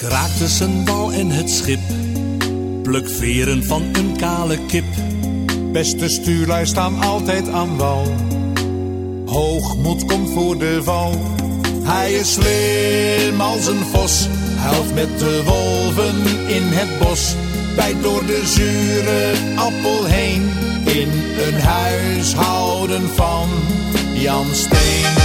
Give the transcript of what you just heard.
Ik raak tussen wal en het schip, pluk veren van een kale kip. Beste stuurlui staan altijd aan wal. Hoogmoed komt voor de val. Hij is slim als een vos, huilt met de wolven in het bos. Bijt door de zure appel heen, in een huishouden van Jan Steen.